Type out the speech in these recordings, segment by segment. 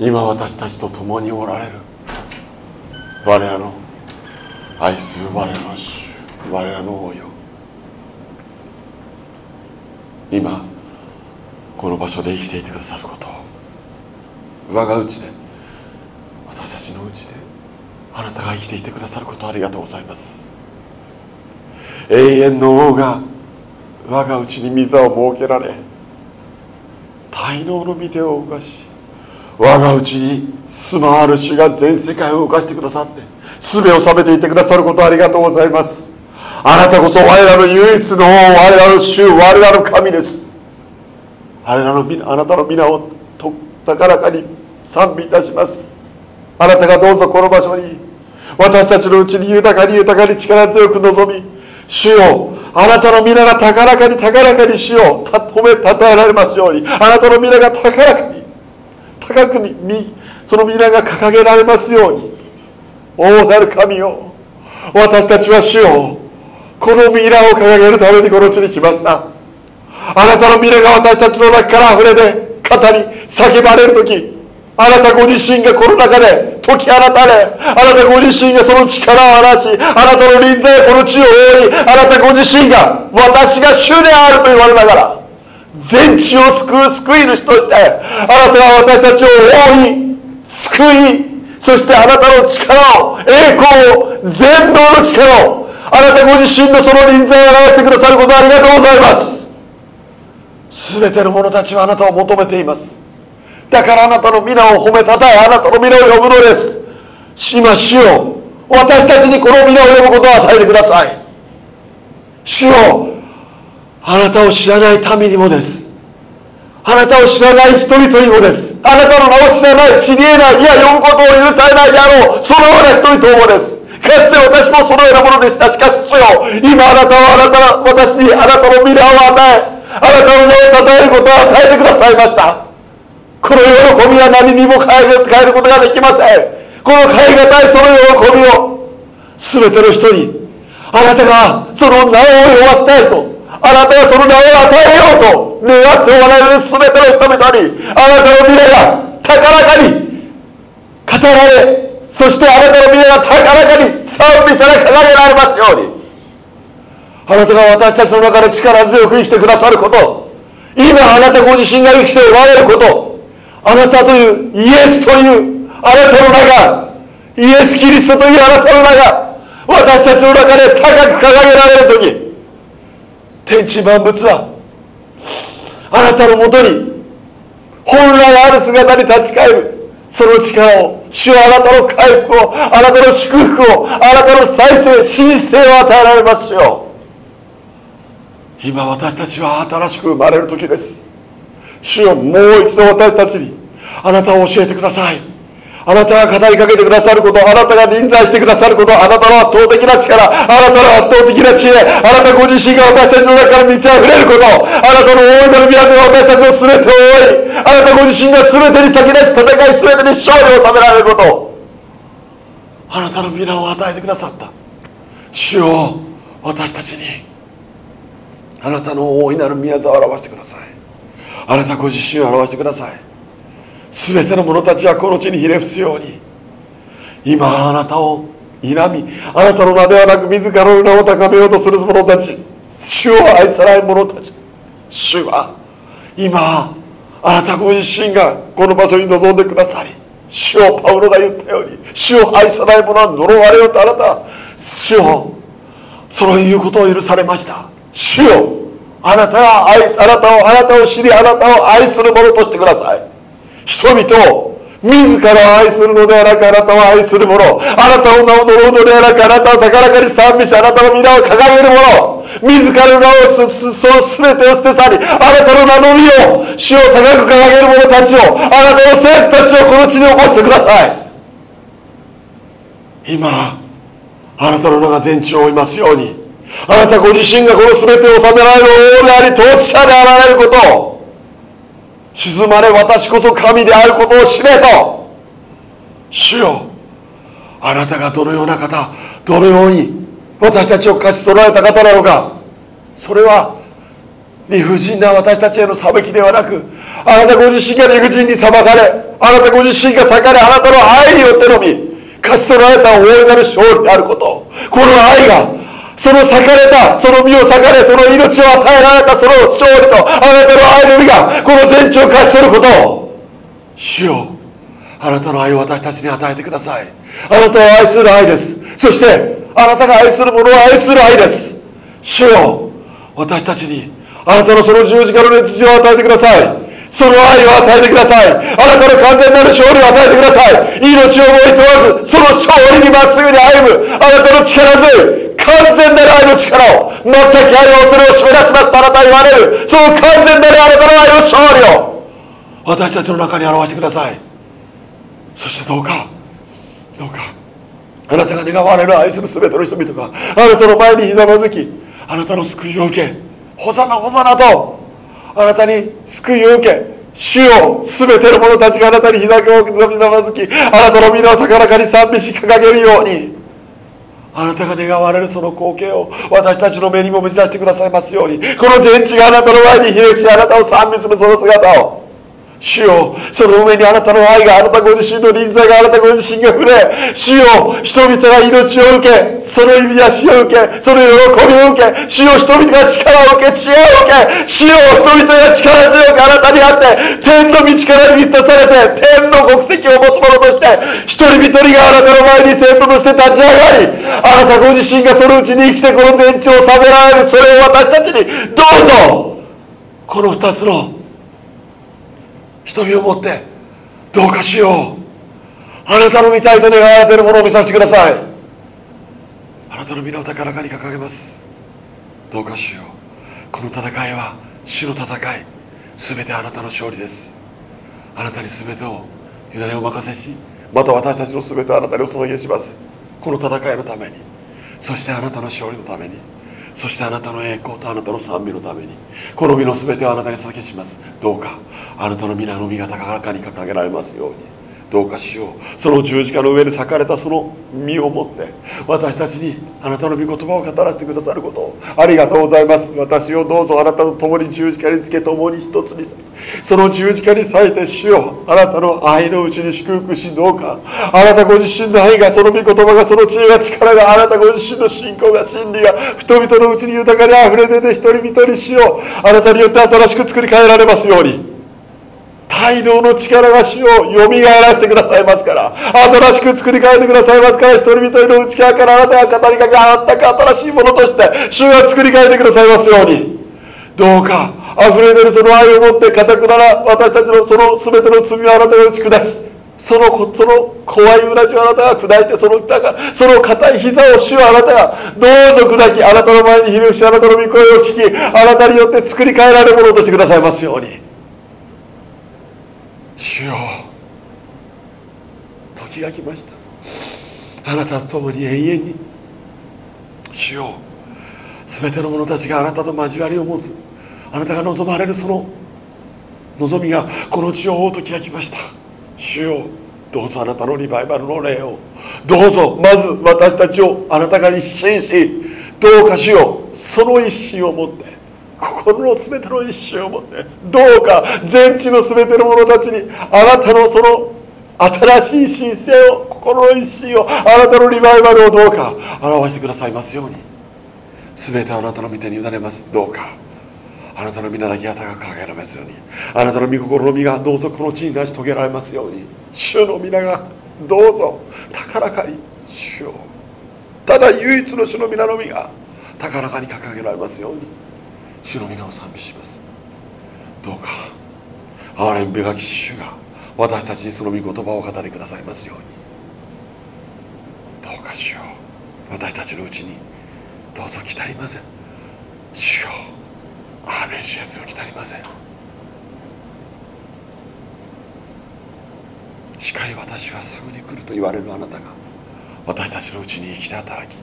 今私たちと共におられる。我らの愛する我らの主我らの王よ。今この場所で生きていてくださること我がうちで私たちのうちであなたが生きていてくださることありがとうございます。永遠の王が我がうちに水を設けられ滞納の御手を動かし我がうちに住まわる主が全世界を動かしてくださって全を収めていてくださることありがとうございます。あなたこそ我らの唯一の王我らの主我らの神です。あらのあなたの皆をと高らかに賛美いたします。あなたがどうぞこの場所に私たちのうちに豊かに豊かに力強く望み主よあなたの皆が高らかに高らかに主を褒めたたえられますようにあなたの皆が高らかに高くにその皆が掲げられますように。大なる神よ。私たちは主よ。この皆を掲げるためにこの地に来ました。あなたの皆が私たちの中から溢れて語り叫ばれる時あなたご自身がこの中で解き放たれあなたご自身がその力を放ちあなたの臨在この地を覆いあなたご自身が私が主であると言われながら全地を救う救い主としてあなたは私たちを覆い救いそしてあなたの力を栄光を全能の力をあなたご自身のその臨在を表してくださることありがとうございます。全ての者たちはあなたを求めています。だからあなたの皆を褒めたたえあなたの皆を呼ぶのです。今主よ。私たちにこの皆を呼ぶことを与えてください。主よ。あなたを知らない民にもです。あなたを知らない人々にもです。あなたの名を知らない知り得ないいや呼ぶことを許されないであろうそのような人々もです。かつて私もそのようなものでした。しかし主よ今あなたはあなた私にあなたの皆を与えあなたの名を称えることを与えてくださいました。この喜びは何にも変える変えることができません。この変え難いその喜びを全ての人にあなたがその名を呼ばせたいとあなたがその名を与えようと願っておられる全ての人々にあなたの未来が高らかに語られそしてあなたの未来が高らかに賛美され掲げられますように。あなたが私たちの中で力強く生きてくださること今あなたご自身が生きておられることあなたというイエスというあなたの中イエス・キリストというあなたの中私たちの中で高く掲げられる時天地万物はあなたのもとに本来ある姿に立ち返る。その力を主はあなたの回復をあなたの祝福をあなたの再生神聖を与えられますよ今私たちは新しく生まれる時です。主よもう一度私たちにあなたを教えてください。あなたが語りかけてくださることあなたが臨在してくださることあなたの圧倒的な力あなたの圧倒的な知恵あなたご自身が私たちの中から満ち溢れることあなたの大いなる都が私たちの全てを覆いあなたご自身が全てに先立ち戦い全てに勝利を収められること。あなたの皆を与えてくださった。主を私たちにあなたの大いなる宮沢を表してください。あなたご自身を表してください。全ての者たちはこの地にひれ伏すように。今あなたを否みあなたの名ではなく自らの名を高めようとする者たち主を愛さない者たち。主は今あなたご自身がこの場所に臨んでくださり主をパウロが言ったように主を愛さない者は呪われようとあなた主をそういうことを許されました。主よあなたが愛あなたをあなたを知りあなたを愛する者としてください。人々を自らを愛するのではなくあなたを愛する者あなたの名を呪うのではなくあなたを高らかに賛美しあなたの皆を掲げる者自らの名をそそ全てを捨て去りあなたの名のみを主を高く掲げる者たちをあなたの生徒たちをこの地に起こしてください。今あなたの名が全地を追いますようにあなたご自身がこの全てを治められる王であり統治者であられることを沈まれ私こそ神であることを知れと主よあなたがどのような方どのように私たちを勝ち取られた方なのか。それは理不尽な私たちへの裁きではなくあなたご自身が理不尽に裁かれあなたご自身が裂かれあなたの愛によってのみ勝ち取られた大いなる勝利であること。この愛がその裂かれたその身を裂かれその命を与えられたその勝利とあなたの愛の実がこの全地を勝ち取ることを。主よあなたの愛を私たちに与えてください。あなたを愛する愛です。そしてあなたが愛する者を愛する愛です。主よ私たちにあなたのその十字架の熱情を与えてください。その愛を与えてください。あなたの完全なる勝利を与えてください。命を思い問わずその勝利にまっすぐに歩むあなたの力強い完全なる愛の力を全く愛をそれを締め出しますあなたは言われる。その完全なるあなたの愛の勝利を。私たちの中に表してください。そしてどうかどうかあなたが願われる愛する全ての人々があなたの前にひざまずきあなたの救いを受けホザナホザナとあなたに救いを受け主よ全ての者たちがあなたにひざまずきあなたの皆を高らかに賛美し掲げるように。あなたが願われるその光景を私たちの目にも見出してくださいますように。この全地があなたの前にひれ伏しあなたを賛美するその姿を。主よその上にあなたの愛があなたご自身の臨在があなたご自身が触れ主よ人々が命を受けその意味や死を受けその喜びを受け主よ人々が力を受け知恵を受け主よ人々が力強くあなたにあって天の道から満たされて天の国籍を持つ者として一人一人があなたの前に生徒として立ち上がりあなたご自身がそのうちに生きてこの全地を治められるそれを私たちにどうぞこの二つの瞳を持ってどうかしよう。あなたの見たいと願われているものを見させてください。あなたの身の高らかに掲げます。どうかしよう。この戦いは主の戦い。全てあなたの勝利です。あなたに全てを委ねを任せしまた私たちの全てをあなたにお捧げします。この戦いのために。そしてあなたの勝利のために。そしてあなたの栄光とあなたの賛美のためにこの身の全てをあなたに捧げします。どうかあなたの皆の身が高らかに掲げられますように。どうかしよう。その十字架の上に裂かれたその身をもって私たちにあなたの御言葉を語らせてくださること。をありがとうございます。私をどうぞあなたと共に十字架につけ共に一つにその十字架に咲いて主よ。あなたの愛のうちに祝福しどうか。あなたご自身の愛がその御言葉がその知恵が力があなたご自身の信仰が真理が人々のうちに豊かにあふれ出て一人一人しよ。うあなたによって新しく作り変えられますように。大量の力が主をよみがえらせてくださいますから新しく作り変えてくださいますから一人一人の内側からあなたが語りかけあなたが新しいものとして主が作り変えてくださいますように。どうか溢れ出るその愛を持ってかたくなな私たちのその全ての罪をあなたが打ち砕きそのその怖いうなじをあなたが砕いてそのその硬い膝を主はあなたがどうぞ砕きあなたの前にひれ伏しあなたの御声を聞きあなたによって作り変えられるものとしてくださいますように。主よ。時が来ました。あなたと共に永遠に。主よ。全ての者たちがあなたと交わりを持つ。あなたが望まれるその。望みがこの地を覆う時が来ました。主よ。どうぞあなたのリバイバルの霊を。どうぞまず私たちをあなたが一心し。どうかしよ。うその一心を持って。心の全ての一心を持ってどうか全地の全ての者たちにあなたのその新しい神聖を心の一心をあなたのリバイバルをどうか表してくださいますように。全てあなたの御手に委ねます。どうかあなたの皆だけが高く掲げられますように。あなたの御心の実がどうぞこの地に成し遂げられますように。主の皆がどうぞ高らかに主をただ唯一の主の皆の実が高らかに掲げられますように。主の皆を賛美します。どうか憐れみべき主が私たちにその御言葉を語りくださいますように。どうか主よ私たちのうちにどうぞ来たりません。主よアーメン主イエスを来たりません。しかり私はすぐに来ると言われるあなたが私たちのうちに生きて働き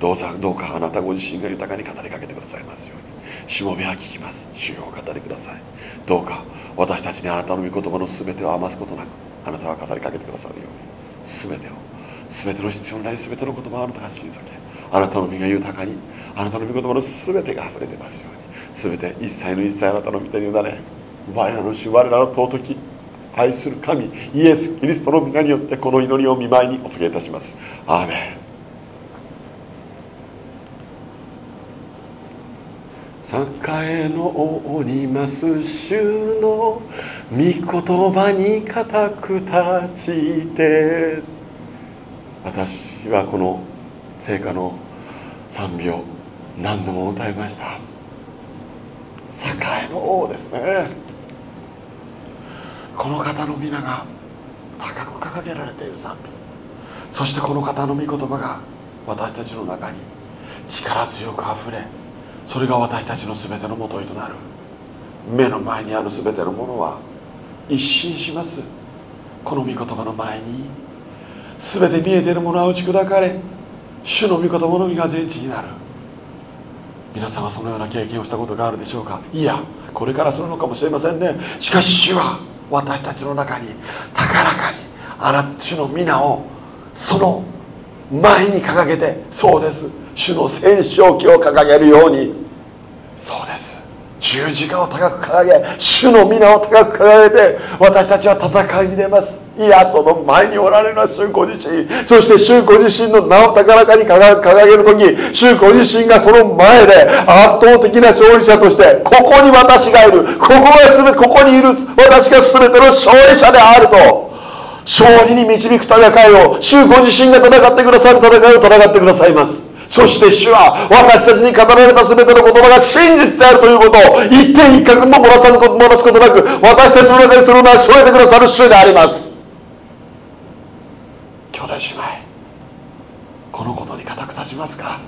どうぞどうかあなたご自身が豊かに語りかけてくださいますように。しもべは聞きます。主よお語りください。どうか私たちにあなたの御言葉の全てを余すことなくあなたは語りかけてくださるように。全てを。全ての必要のない全ての言葉をあなたが退けあなたの身が豊かにあなたの御言葉の全てが溢れてますように。全て一切の一切あなたの御手に委ね我らの主我らの尊き愛する神イエス・キリストの皆によってこの祈りを見舞いにお告げいたします。アーメン。栄の王にます主の御言葉に固く立ちて私はこの聖歌の賛美を何度も歌いました。栄の王ですね。この方の皆が高く掲げられている賛美。そしてこの方の御言葉が私たちの中に力強くあふれそれが私たちの全てのもといとなる。目の前にある全てのものは一新します。この御言葉の前に全て見えているものは打ち砕かれ主の御言葉のみが全地になる。皆さんはそのような経験をしたことがあるでしょうか？いやこれからするのかもしれませんね。しかし主は私たちの中に高らかにあなた主の皆をその前に掲げてそうです。主の戦勝旗を掲げるように。そうです。十字架を高く掲げ主の皆を高く掲げて私たちは戦いに出ます。いやその前におられるのは主ご自身。そして主ご自身の名を高らかに掲げる時主ご自身がその前で圧倒的な勝利者としてここに私がいる。ここが全ここにいる私が全ての勝利者であると。勝利に導く戦いを主ご自身が戦ってくださる戦いを戦ってくださいます。そして主は私たちに語られた全ての言葉が真実であるということを一点一角も漏らさ漏らすことなく私たちの中にそれを成し遂げてくださる主であります。兄弟姉妹このことに固く立ちますか？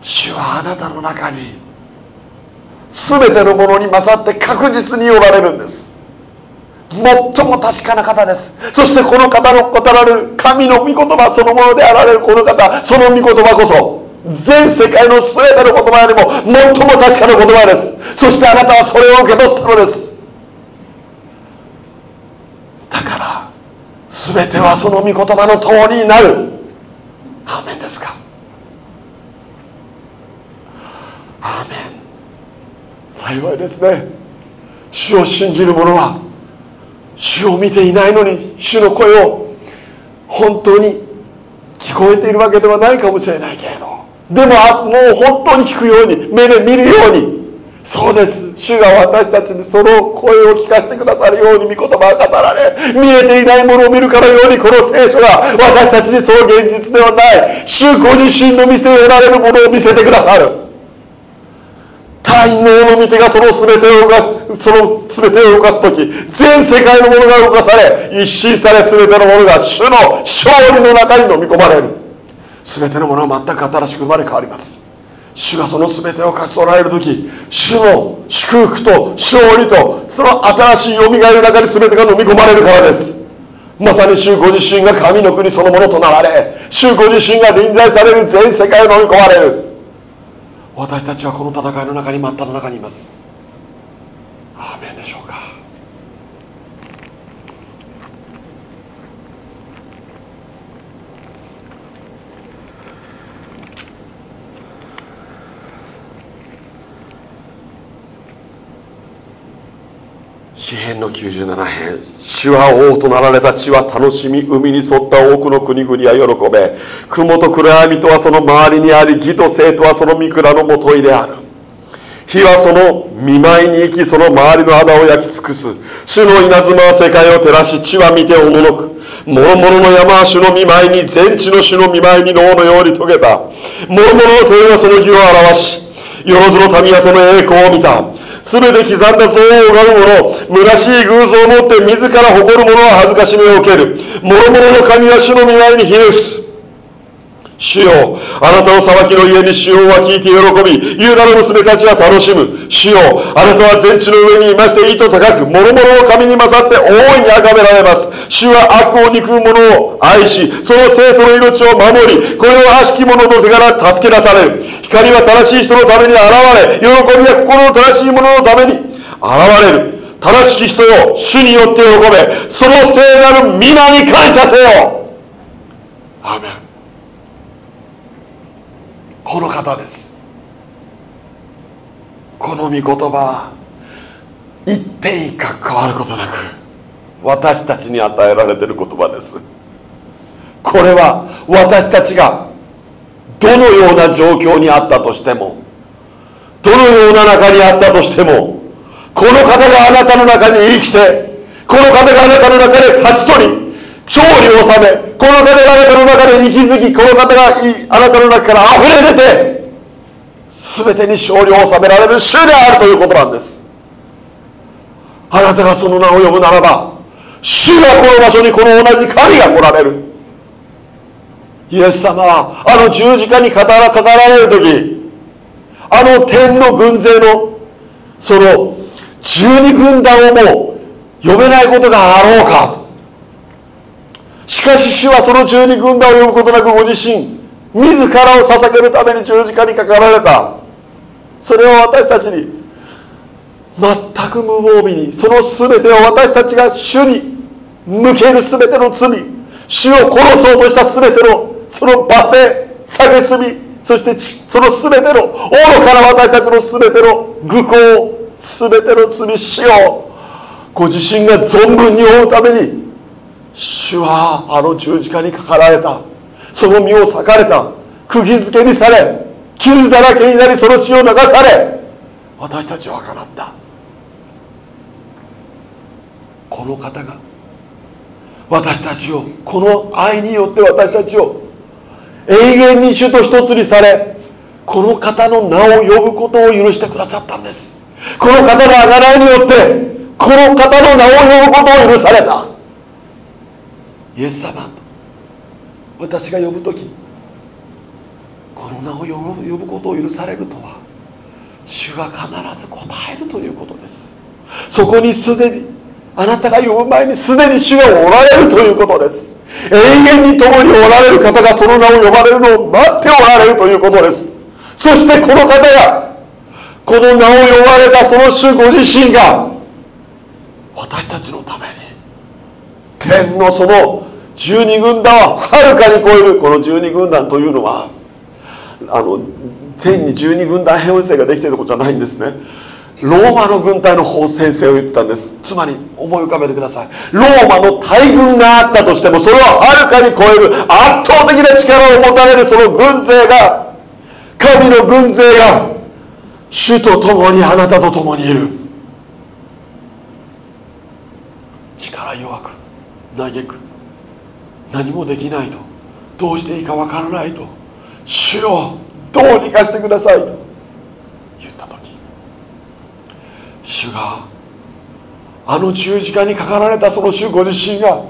主はあなたの中に全てのものに勝って確実におられるんです。最も確かな方です。そしてこの方の語られる神の御言葉そのものであられるこの方その御言葉こそ全世界の全ての言葉よりも最も確かな言葉です。そしてあなたはそれを受け取ったのです。だから全てはその御言葉の通りになる。アメンですか？アメン。幸いですね。主を信じる者は主を見ていないのに主の声を本当に聞こえているわけではないかもしれないけれど。でももう本当に聞くように目で見るように。そうです。主が私たちにその声を聞かせてくださるように御言葉が語られ見えていないものを見るからようにこの聖書が私たちにその現実ではない主ご自身の見せられるものを見せてくださる。大能の御手がその全てを動かすその全てを動かす時全世界のものが動かされ一新され全てのものが主の勝利の中に飲み込まれる。全てのものは全く新しく生まれ変わります。主がその全てを勝ち取られる時主の祝福と勝利とその新しいよみがえる中に全てが飲み込まれるからです。まさに主ご自身が神の国そのものとなられ主ご自身が臨在される全世界を飲み込まれる。私たちはこの戦いの中に真っ只中にいますアーメンでしょうか詩篇の97編主は王となられた地は楽しみ海に沿った多くの国々は喜べ雲と暗闇とはその周りにあり義と生とはその御蔵のもといである火はその見舞いに行きその周りの穴を焼き尽くす。主の稲妻は世界を照らし地は見ておものく。諸々の山は主の見舞いに全地の主の見舞いに脳のように遂げた。諸々の天はその義を表しよろずの民はその栄光を見た。すべて刻んだ像を拝む者、虚しい偶像を持って自ら誇る者は恥ずかしみを受ける。諸々の神は主の見舞いにひれ伏す。主よあなたの裁きの家に主よは聞いて喜びユダの娘たちは楽しむ主よあなたは全地の上にいまして意図高く諸々の神に勝って大いに崇められます主は悪を憎む者を愛しその生徒の命を守りこれを悪しき者の手から助け出される光は正しい人のために現れ喜びは心の正しい者のために現れる。正しき人よ主によって喜べ。その聖なる皆に感謝せよ。アメン。この方です。この御言葉は言っていいか変わることなく私たちに与えられている言葉です。これは私たちがどのような状況にあったとしてもどのような中にあったとしてもこの方があなたの中に生きてこの方があなたの中で勝ち取り勝利を収めこの方があなたの中で息づきこの方があなたの中から溢れ出て全てに勝利を収められる主であるということなんです。あなたがその名を呼ぶならば主がこの場所にこの同じ神が来られる。イエス様はあの十字架に語られる時あの天の軍勢のその十二軍団をもう呼べないことがあろうか。しかし主はその十二軍団を呼ぶことなくご自身自らを捧げるために十字架にかかられた。それを私たちに全く無防備にその全てを私たちが主に向ける全ての罪主を殺そうとした全てのその罵声蔑みそしてその全ての愚かな私たちの全ての愚行全ての罪死をご自身が存分に負うために主はあの十字架にかかられた。その身を裂かれた。釘付けにされ傷だらけになりその血を流され私たちはかなった。この方が私たちをこの愛によって私たちを永遠に主と一つにされこの方の名を呼ぶことを許してくださったんです。この方の贖いによってこの方の名を呼ぶことを許された。イエス様私が呼ぶ時この名を呼ぶ呼ぶことを許されるとは主が必ず答えるということです。そこにすでにあなたが呼ぶ前にすでに主がおられるということです。永遠に共におられる方がその名を呼ばれるのを待っておられるということです。そしてこの方がこの名を呼ばれたその主ご自身が私たちのために天のその十二軍団ははるかに超えるこの十二軍団というのはあの天に十二軍団編成ができていることじゃないんですね。ローマの軍隊の方先生を言ったんです。つまり思い浮かべてください。ローマの大軍があったとしてもそれをはるかに超える圧倒的な力を持たれるその軍勢が神の軍勢が主と共にあなたと共にいる。力弱く嘆く。何もできないと。どうしていいかわからないと。主よどうにかしてくださいと。主があの十字架にかかられたその主ご自身が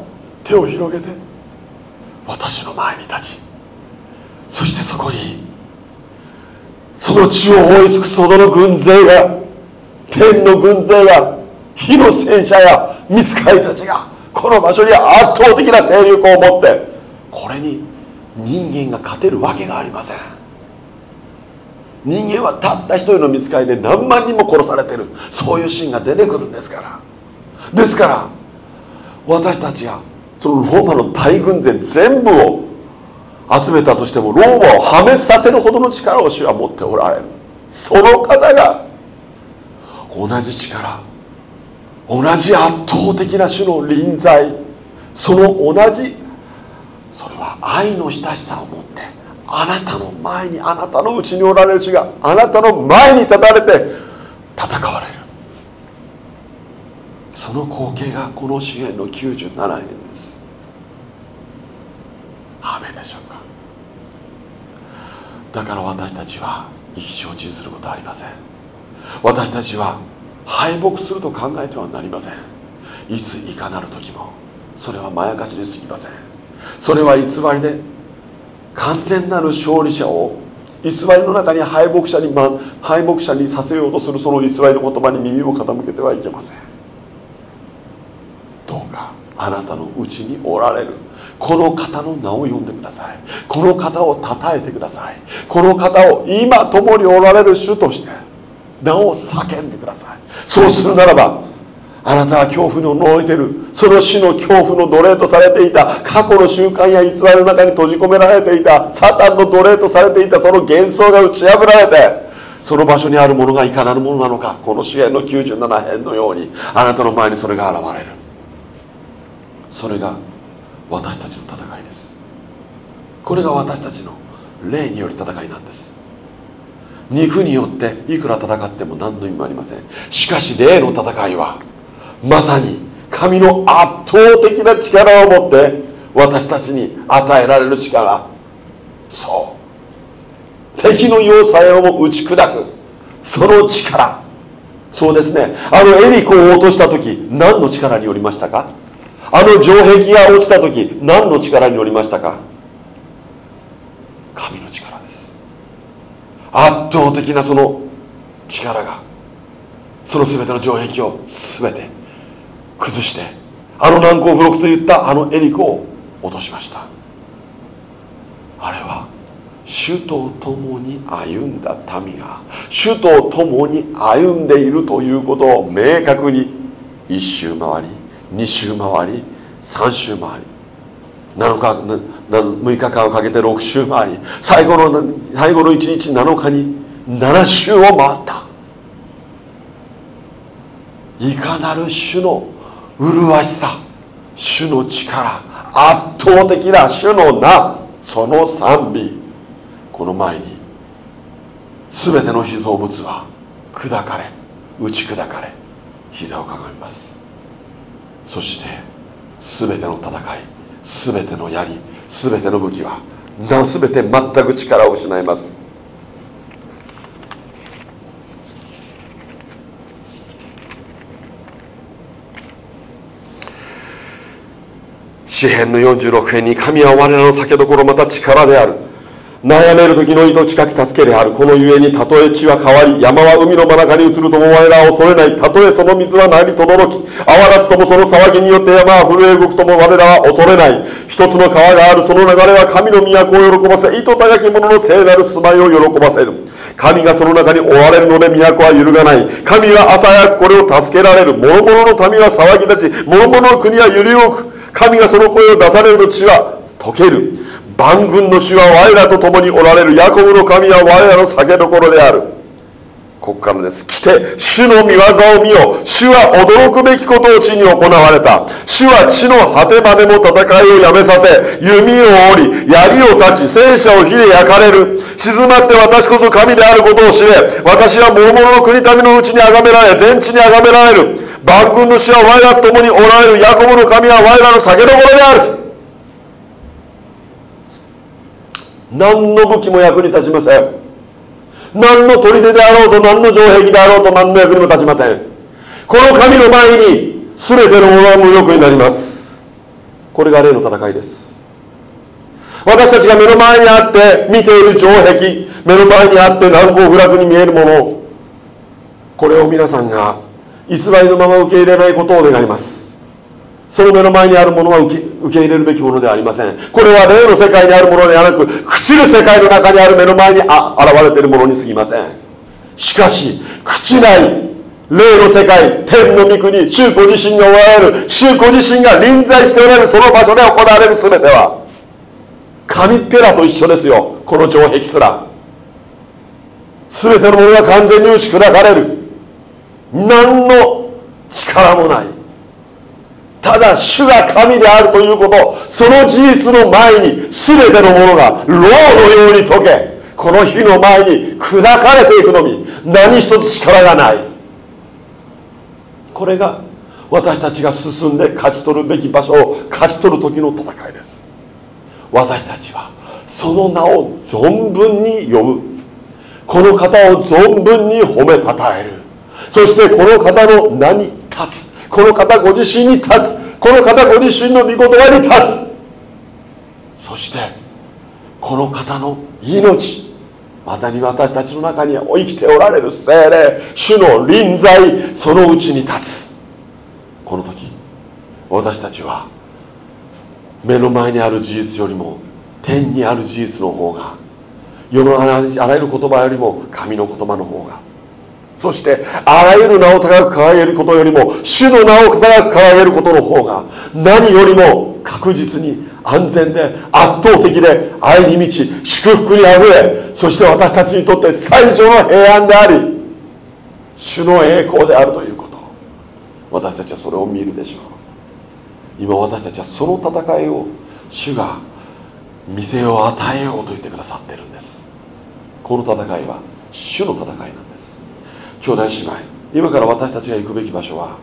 手を広げて私の前に立ちそしてそこにその地を覆い尽くすほどの軍勢が天の軍勢が火の戦車や見つかりたちがこの場所に圧倒的な勢力を持ってこれに人間が勝てるわけがありません。人間はたった一人の見つかりで何万人も殺されてる。そういうシーンが出てくるんですから。ですから私たちがそのローマの大軍勢全部を集めたとしてもローマを破滅させるほどの力を主は持っておられる。その方が同じ力同じ圧倒的な種の臨在その同じそれは愛の親しさを持ってあなたの前にあなたのうちにおられる主があなたの前に立たれて戦われる。その光景がこの支援の97年です。アメでしょうか。だから私たちは意気消沈することはありません。私たちは敗北すると考えてはなりません。いついかなる時もそれはまやかしで過ぎません。それは偽りで完全なる勝利者を偽りの中に敗北者に、ま、敗北者にさせようとするその偽りの言葉に耳を傾けてはいけません。どうかあなたのうちにおられる。この方の名を呼んでください。この方をたたえてください。この方を今共におられる主として名を叫んでください。そうするならばあなたは恐怖に呪いてる。その死の恐怖の奴隷とされていた。過去の習慣や偽りの中に閉じ込められていた。サタンの奴隷とされていた。その幻想が打ち破られて。その場所にあるものがいかなるものなのか。この主演の97編のように。あなたの前にそれが現れる。それが私たちの戦いです。これが私たちの霊による戦いなんです。肉によっていくら戦っても何の意味もありません。しかし霊の戦いはまさに神の圧倒的な力を持って私たちに与えられる力。そう。敵の要塞をも打ち砕く。その力。そうですね。あのエリコを落とした時何の力によりましたか？あの城壁が落ちた時何の力によりましたか？神の力です。圧倒的なその力がその全ての城壁を全て崩してあの難攻不落といったあのエリコを落としました。あれは主と共に歩んだ民が主と共に歩んでいるということを明確に一周回り二周回り三周回り7日6日間をかけて6周回り最後の最後の1日7日に7周を回った。いかなる種の麗しさ主の力圧倒的な主の名その賛美。この前に全ての被造物は砕かれ打ち砕かれ膝をかがみます。そして全ての戦い全ての槍全ての武器は全て全く力を失います。詩篇の46編に神は我らの酒どころまた力である。悩める時の命かき助けである。このゆえにたとえ地は変わり山は海の真中に移るとも我らは恐れない。たとえその水は何とどろき泡立つともその騒ぎによって山は震え動くとも我らは恐れない。一つの川があるその流れは神の都を喜ばせ糸高き者の聖なる住まいを喜ばせる神がその中に追われるので都は揺るがない神は朝早くこれを助けられる諸々の民は騒ぎ立ち諸々の国は揺り動く神がその声を出されると地は溶ける。万軍の主は我らと共におられる。ヤコブの神は我らの酒どころである。ここからです。来て主の御業を見よ。主は驚くべきことを地に行われた。主は地の果てまでも戦いをやめさせ弓を折り槍を断ち戦車を火で焼かれる。静まって私こそ神であることを知れ私は諸々の国民のうちに崇められ全地に崇められる。万軍の主は我らと共におられるヤコブの神は我らの酒どころである。何の武器も役に立ちません。何の砦であろうと何の城壁であろうと何の役にも立ちません。この神の前に全てのものは無力になります。これが例の戦いです。私たちが目の前にあって見ている城壁目の前にあって難攻不落に見えるものこれを皆さんが偽りのまま受け入れないことを願います。その目の前にあるものは受け受け入れるべきものではありません。これは霊の世界にあるものではなく朽ちる世界の中にある目の前にあ現れているものに過ぎません。しかし朽ちない霊の世界天の御国主ご自身がおられる主ご自身が臨在しておられるその場所で行われる全ては神っぺらと一緒ですよ。この城壁すら。全てのものが完全に打ち砕かれる。何の力もない。ただ主が神であるということその事実の前に全てのものが牢のように解けこの日の前に砕かれていくのに何一つ力がない。これが私たちが進んで勝ち取るべき場所を勝ち取る時の戦いです。私たちはその名を存分に呼ぶ。この方を存分に褒めたたえる。そしてこの方の名に立つ。この方ご自身に立つ。この方ご自身の御言葉に立つ。そしてこの方の命。またに私たちの中には生きておられる精霊。主の臨在。そのうちに立つ。この時私たちは目の前にある事実よりも天にある事実の方が世のあらゆる言葉よりも神の言葉の方がそしてあらゆる名を高く掲げることよりも主の名を高く掲げることの方が何よりも確実に安全で圧倒的で愛に満ち祝福にあふれそして私たちにとって最上の平安であり主の栄光であるということ。私たちはそれを見るでしょう。今私たちはその戦いを主が見せを与えようと言ってくださってるんです。この戦いは主の戦いなんです。兄弟姉妹今から私たちが行くべき場所は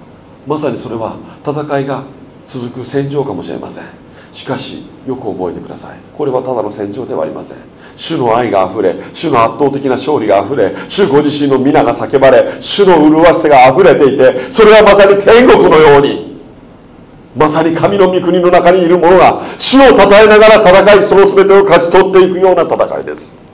まさにそれは戦いが続く戦場かもしれません。しかしよく覚えてください。これはただの戦場ではありません。主の愛があふれ主の圧倒的な勝利があふれ主ご自身の皆が叫ばれ主の麗しさがあふれていてそれはまさに天国のように。まさに神の御国の中にいる者が主を称えながら戦いその全てを勝ち取っていくような戦いです。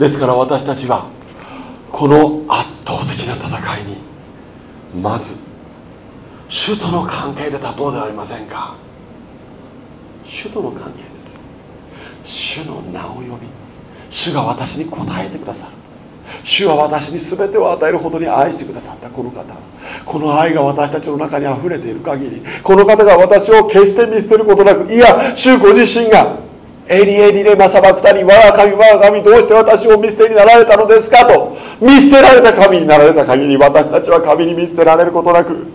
ですから私たちはこの圧倒的な戦いにまず主との関係で立とうではありませんか？主との関係です。主の名を呼び主が私に答えてくださる。主は私に全てを与えるほどに愛してくださった。この方この愛が私たちの中にあふれている限りこの方が私を決して見捨てることなくいや主ご自身がエリエリレマサバクタリ我が神我が神どうして私を見捨てになられたのですかと。見捨てられた神になられた限り私たちは神に見捨てられることなく。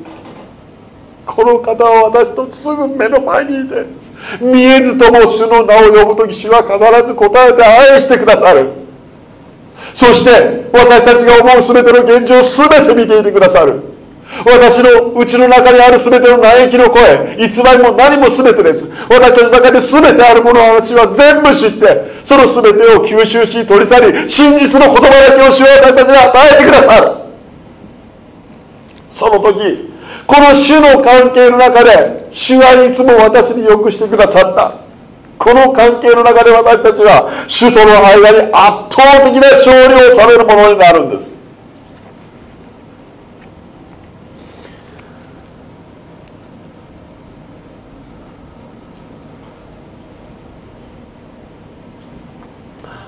この方は私とすぐ目の前にいて見えずとも主の名を呼ぶ時主は必ず答えて愛してくださる。そして私たちが思う全ての現状を全て見ていてくださる。私のうちの中にある全ての嘆きの声偽りも何も全てです。私たちの中で全てあるものを私は全部知ってその全てを吸収し取り去り真実の言葉だけを主は私たちに与えてくださる。その時この主の関係の中で主はいつも私によくしてくださった。この関係の中で私たちは主との間に圧倒的な勝利をされるものになるんです。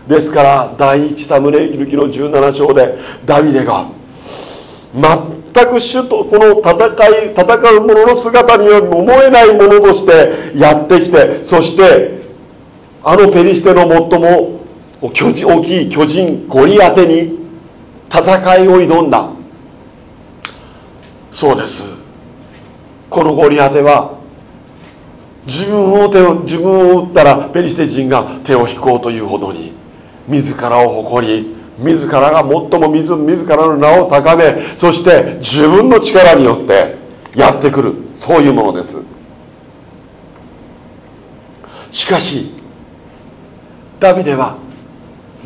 ですから第一サムネイル記の17章でダビデが全く主とこの戦い戦う者の姿には思えないものとしてやってきてそしてあのペリシテの最も大きい巨人ゴリアテに戦いを挑んだ。そうです。このゴリアテは自分を手を自分を撃ったらペリシテ人が手を引こうというほどに自らを誇り自らが最も自自らの名を高めそして自分の力によってやってくるそういうものです。しかしダビデは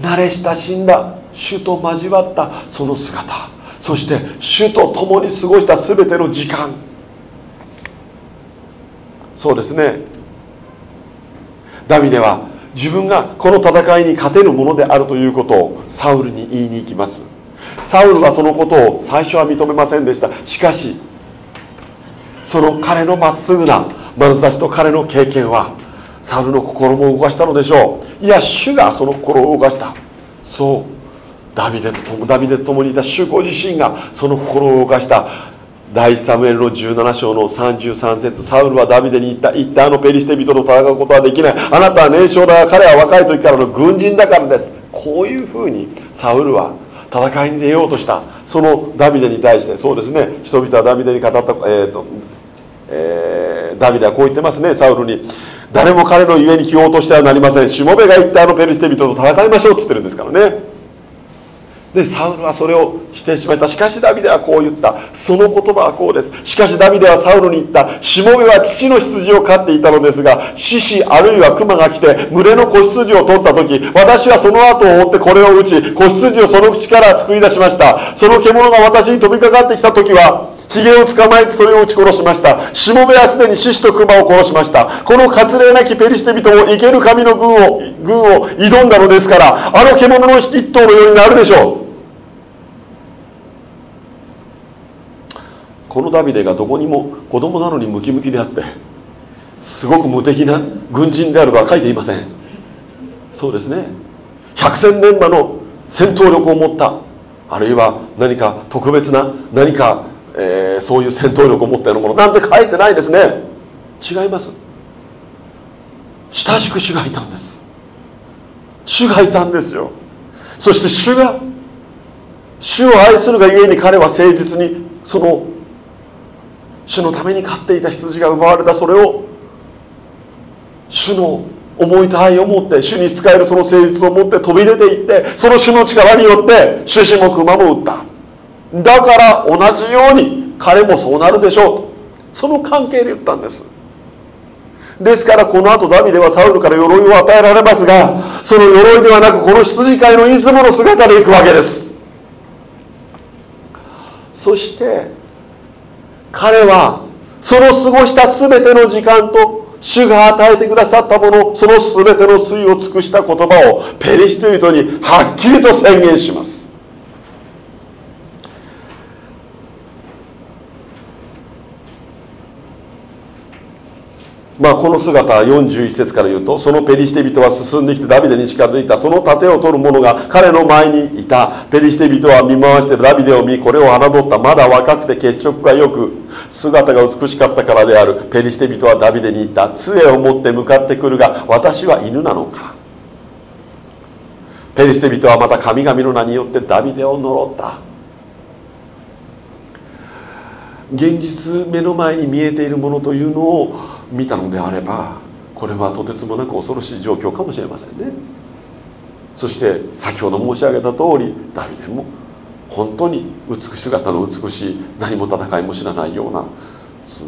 慣れ親しんだ主と交わったその姿そして主と共に過ごした全ての時間。そうですね。ダビデは自分がこの戦いに勝てるものであるということをサウルに言いに行きます。サウルはそのことを最初は認めませんでした。しかしその彼のまっすぐな眼差しと彼の経験はサウルの心も動かしたのでしょう。いや主がその心を動かした。そうダビデとダビデと共にいた主ご自身がその心を動かした。第1サムエルの17章の33節サウルはダビデに言った言ったあのペリシテ人と戦うことはできない。あなたは年少だが彼は若い時からの軍人だからです。こういうふうにサウルは戦いに出ようとした。そのダビデに対してそうですね。人々はダビデに語った、えーとえー、ダビデはこう言ってますね。サウルに誰も彼の家に気を落としてはなりません。しもべが言ったあのペリシテ人と戦いましょうって言ってるんですからね。でサウルはそれをしてしまった。しかしダビデはこう言った。その言葉はこうです。しかしダビデはサウルに言った。しもべは父の羊を飼っていたのですが獅子あるいは熊が来て群れの子羊を取った時私はその後を追ってこれを打ち子羊をその口から救い出しました。その獣が私に飛びかかってきた時はヒゲを捕まえてそれを撃ち殺しました。しもべはすでに獅子と熊を殺しました。この割礼なきペリシテ人を生ける神の軍を軍を挑んだのですからあの獣の一頭のようになるでしょう。このダビデがどこにも子供なのにムキムキであってすごく無敵な軍人であるとは書いていません。そうですね。百戦錬磨の戦闘力を持ったあるいは何か特別な何か、えー、そういう戦闘力を持ったようなものなんて書いてないですね。違います。親しく主がいたんです。主がいたんですよ。そして主が主を愛するがゆえに彼は誠実にその主のために飼っていた羊が奪われたそれを主の思いと愛を持って主に仕えるその誠実を持って飛び出ていってその主の力によって獅子も熊も打った。だから同じように彼もそうなるでしょうと。その関係で言ったんです。ですからこの後ダビデはサウルから鎧を与えられますがその鎧ではなくこの羊飼いのいつもの姿で行くわけです。そして彼はその過ごした全ての時間と主が与えてくださったものその全ての水を尽くした言葉をペリシテ人にはっきりと宣言します。まあ、この姿は41節から言うとそのペリシテ人は進んできてダビデに近づいた。その盾を取る者が彼の前にいた。ペリシテ人は見回してダビデを見これを侮った。まだ若くて血色がよく姿が美しかったからである。ペリシテ人はダビデに言った。杖を持って向かってくるが私は犬なのか。ペリシテ人はまた神々の名によってダビデを呪った。現実目の前に見えているものというのを見たのであればこれはとてつもなく恐ろしい状況かもしれませんね。そして先ほど申し上げた通りダビデも本当に美し姿の美しい何も戦いも知らないような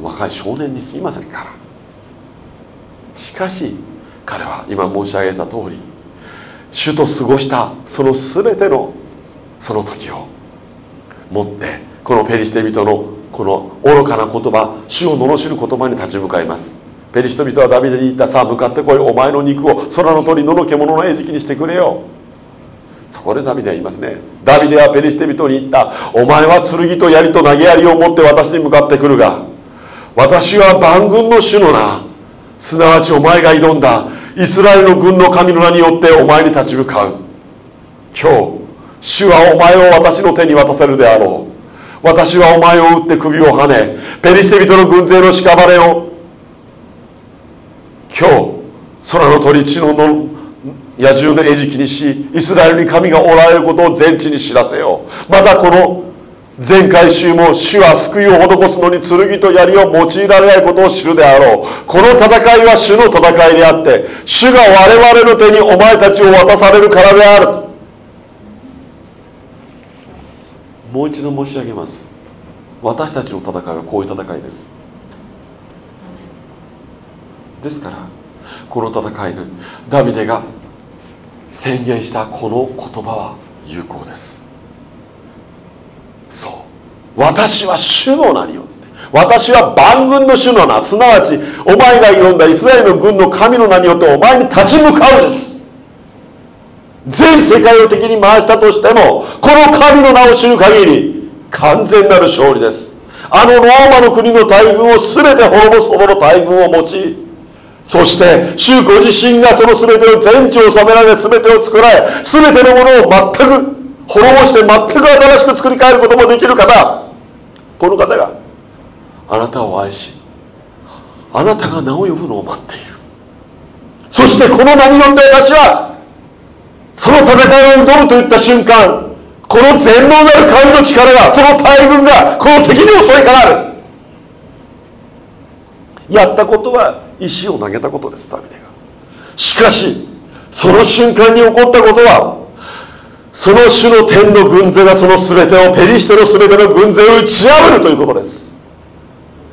若い少年にすぎませんから。しかし彼は今申し上げた通り主と過ごしたその全てのその時を持ってこのペリシテ人のこの愚かな言葉主を罵る言葉に立ち向かいます。ペリシト人はダビデに言ったさあ向かってこいお前の肉を空の鳥野の獣の餌食にしてくれよ。そこでダビデは言いますね。ダビデはペリシテ人に言った。お前は剣と槍と投げ槍を持って私に向かってくるが私は万軍の主の名。すなわちお前が挑んだ。イスラエルの軍の神の名によってお前に立ち向かう。今日主はお前を私の手に渡せるであろう。私はお前を撃って首をはねペリシテ人の軍勢の屍を今日空の鳥地の野野獣の餌食にしイスラエルに神がおられることを全地に知らせよう。またこの前回週も主は救いを施すのに剣と槍を用いられないことを知るであろう。この戦いは主の戦いであって主が我々の手にお前たちを渡されるからである。もう一度申し上げます。私たちの戦いはこういう戦いです。ですからこの戦いでダビデが宣言したこの言葉は有効です。そう。私は主の名によって私は万軍の主の名すなわちお前が挑んだイスラエルの軍の神の名によってお前に立ち向かうです。全世界を敵に回したとしてもこの神の名を知る限り完全なる勝利です。あのローマの国の大軍を全て滅ぼすほどの大軍を持ちそして主ご自身がその全てを全地を治められ全てを作られ全てのものを全く滅ぼして全く新しく作り変えることもできる方この方があなたを愛しあなたが名を呼ぶのを待っている。そしてこの名によって私はその戦いを挑むといった瞬間この全能なる神の力がその大軍がこの敵に襲いかかる。やったことは石を投げたことですダビデが。しかしその瞬間に起こったことはその種の天の軍勢がその全てをペリシテの全ての軍勢を打ち破るということです。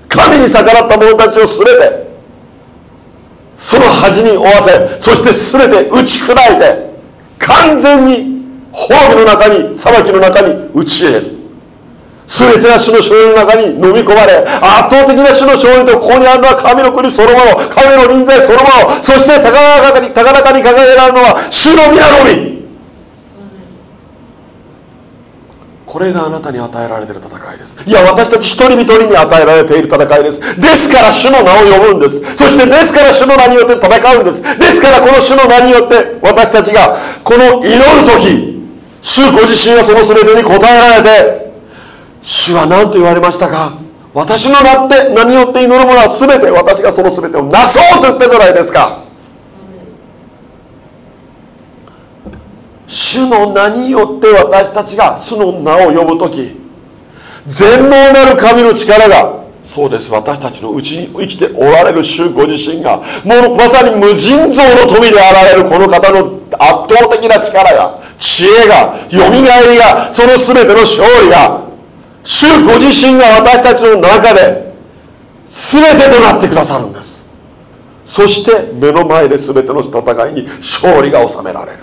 神に逆らった者たちを全てその端に追わせそして全て打ち砕いて完全に滅びの中に裁きの中に打ち入れる全ては主の勝利の中に飲み込まれ圧倒的な主の勝利とここにあるのは神の国そのもの神の臨在そのものそして高らかに高らかに掲げられるのは主の皆のみ。これがあなたに与えられている戦いです。いや私たち一人一人に与えられている戦いです。ですから主の名を呼ぶんです。そしてですから主の名によって戦うんです。ですからこの主の名によって私たちがこの祈る時主ご自身はその全てに応えられて主は何と言われましたか？私の名って何によって祈るものは全て私がその全てをなそうと言ったじゃないですか。主の名によって私たちが主の名を呼ぶ時全能なる神の力がそうです。私たちのうちに生きておられる主ご自身がもうまさに無尽蔵の富であられるこの方の圧倒的な力が知恵がよみがえりがその全ての勝利が主ご自身が私たちの中で全てとなってくださるんです。そして目の前で全ての戦いに勝利が収められる。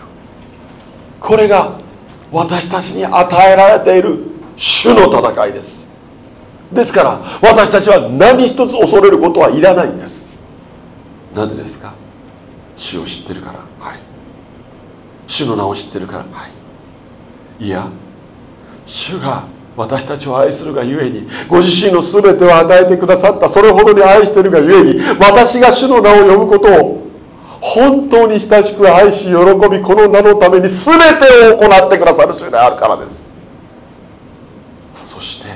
これが私たちに与えられている主の戦いです。ですから私たちは何一つ恐れることはいらないんです。なんでですか？主を知ってるから。はい。主の名を知ってるから。はい。いや主が私たちを愛するがゆえにご自身の全てを与えてくださったそれほどに愛しているがゆえに私が主の名を呼ぶことを本当に親しく愛し喜びこの名のために全てを行ってくださる主であるからです。そして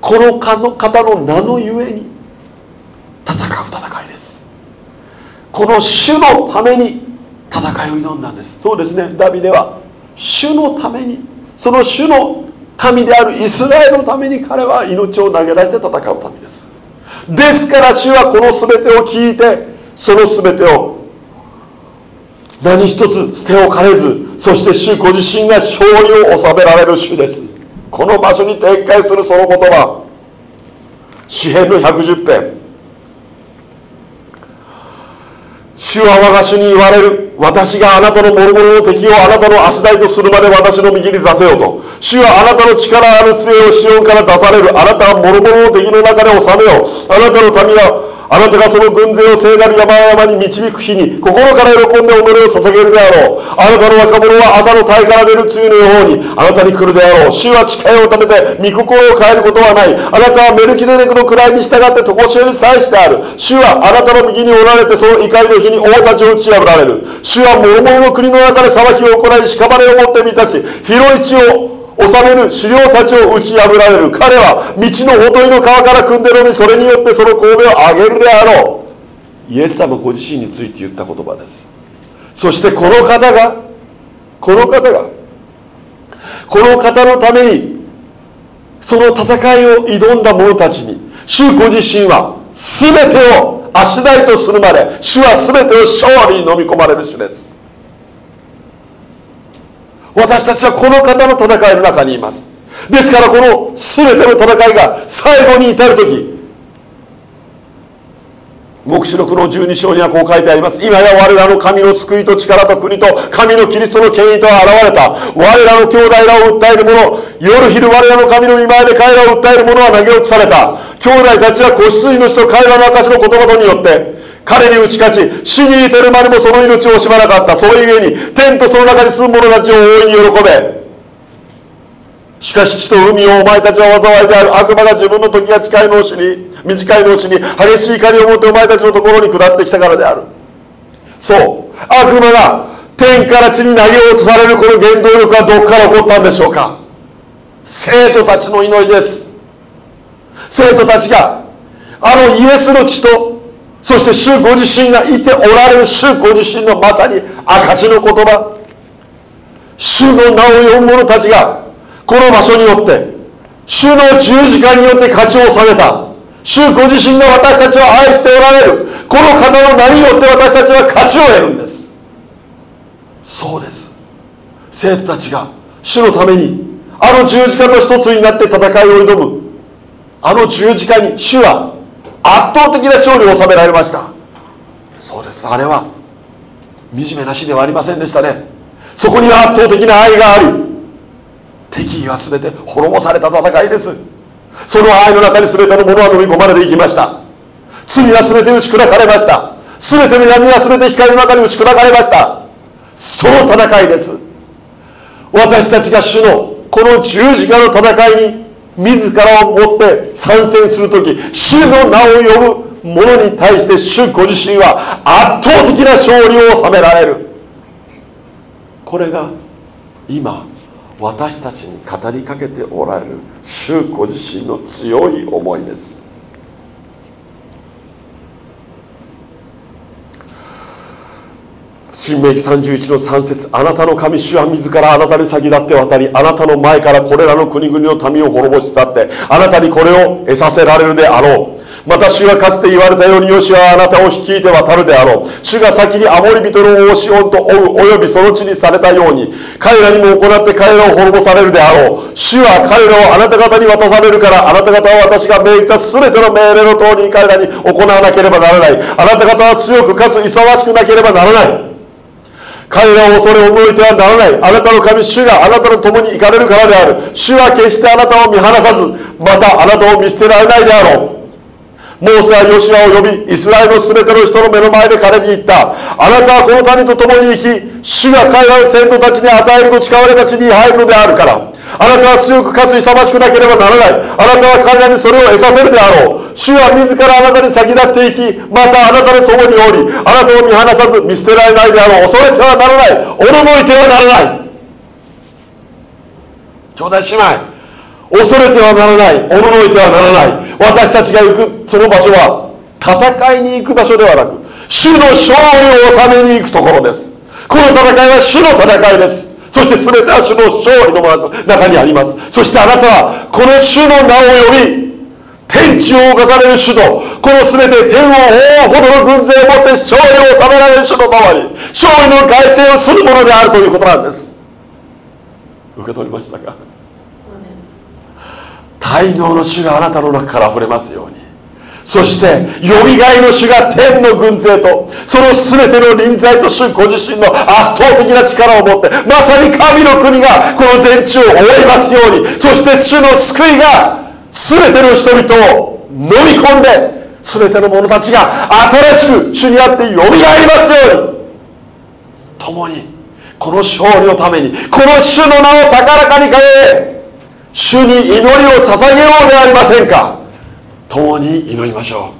この方の名のゆえに戦う戦いです。この主のために戦いを挑んだんです。そうですね。ダビデは主のためにその主の神であるイスラエルのために彼は命を投げ出して戦うためです。ですから主はこの全てを聞いてその全てを何一つ捨て置かれずそして主ご自身が勝利を収められる主です。この場所に展開するその言葉。詩篇の110編。主は我が主に言われる。私があなたの諸々の敵をあなたの足台とするまで私の右に出せよと。主はあなたの力ある杖をシオンから出される。あなたはもろもろの敵の中で治めよあなたの民はあなたがその軍勢を聖なる山々に導く日に心から喜んで己を捧げるであろう。あなたの若者は朝の大から出る梅雨のようにあなたに来るであろう。主は誓いを立てて御心を変えることはない。あなたはメルキデネクの位に従って常しえに祭してある。主はあなたの右におられてその怒りの日に王たちを打ち破られる。主は諸々の国の中で裁きを行い屍を持って満たし広い地を治める資料たちを打ち破られる彼は道のほとりの川から汲んでるのにそれによってその神戸を上げるであろう。イエス様ご自身について言った言葉です。そしてこの方がこの方がこの方のためにその戦いを挑んだ者たちに主ご自身は全てを足台とするまで主は全てを勝利に飲み込まれる主です。私たちはこの方の戦いの中にいます。ですからこの全ての戦いが最後に至る時黙示録の12章にはこう書いてあります。今や我らの神の救いと力と国と神のキリストの権威とは現れた。我らの兄弟らを訴える者夜昼我らの神の見前で彼らを訴える者は投げ落とされた。兄弟たちは子羊の死と彼らの証の言葉とによって彼に打ち勝ち死に至るまでもその命を惜しまなかった。それゆえに天とその中に住む者たちを大いに喜べ。しかし地と海をお前たちは災いである。悪魔が自分の時が近いのうちに短いのうちに激しい怒りを持ってお前たちのところに下ってきたからである。そう。悪魔が天から地に投げ落とされるこの原動力はどこから起こったんでしょうか。生徒たちの祈りです。生徒たちがあのイエスの血とそして主ご自身がいておられる主ご自身のまさに証の言葉。主の名を呼ぶ者たちがこの場所によって主の十字架によって勝ちを収めた。主ご自身が私たちを愛しておられる。この方の名によって私たちは勝ちを得るんです。そうです。生徒たちが主のためにあの十字架と一つになって戦いを挑む。あの十字架に主は圧倒的な勝利を収められました。そうです。あれは惨めな死ではありませんでしたね。そこには圧倒的な愛があり敵意は全て滅ぼされた戦いです。その愛の中に全てのものは飲み込まれていきました。罪は全て打ち砕かれました。全ての闇は全て光の中に打ち砕かれました。その戦いです。私たちが主のこの十字架の戦いに自らを持って参戦する時主の名を呼ぶ者に対して主ご自身は圧倒的な勝利を収められる。これが今私たちに語りかけておられる主ご自身の強い思いです。新明記31の3節あなたの神主は自らあなたに先立って渡りあなたの前からこれらの国々の民を滅ぼし去ってあなたにこれを得させられるであろう。また主がかつて言われたようにヨシはあなたを率いて渡るであろう。主が先にアモリ人の王シオンと追うおよびその地にされたように彼らにも行って彼らを滅ぼされるであろう。主は彼らをあなた方に渡されるからあなた方は私が命じた全ての命令の通りに彼らに行わなければならない。あなた方は強くかつ勇ましくなければならない。彼らを恐れ覚えてはならない。あなたの神主があなたの共に行かれるからである。主は決してあなたを見放さずまたあなたを見捨てられないであろう。モーセはヨシアを呼びイスラエルの全ての人の目の前で彼に言った。あなたはこの民と共に生き主が彼らの先祖たちに与えると誓われた地に入るのであるから。あなたは強くかつ勇ましくなければならない。あなたは彼らにそれを得させるであろう。主は自らあなたに先立っていきまたあなたの共におりあなたを見放さず見捨てられないであろう。恐れてはならない。おののいてはならない。兄弟姉妹恐れてはならない。おののいてはならない。私たちが行くその場所は戦いに行く場所ではなく主の勝利を収めに行くところです。この戦いは主の戦いです。そして全ては主の勝利の中にあります。そしてあなたはこの主の名を呼び天地を侵される主とこの全て天を覆うほどの軍勢を持って勝利を収められる主の周り勝利の凱旋をするものであるということなんです。受け取りましたか？大能の主があなたの中から溢れますようにそしてよみがえの主が天の軍勢とその全ての臨在と主ご自身の圧倒的な力を持ってまさに神の国がこの全地を覆いますようにそして主の救いが全ての人々を飲み込んで全ての者たちが新しく主にあってよみがえりますように共にこの勝利のためにこの主の名を高らかに変え主に祈りを捧げようではありませんか。共に祈りましょう。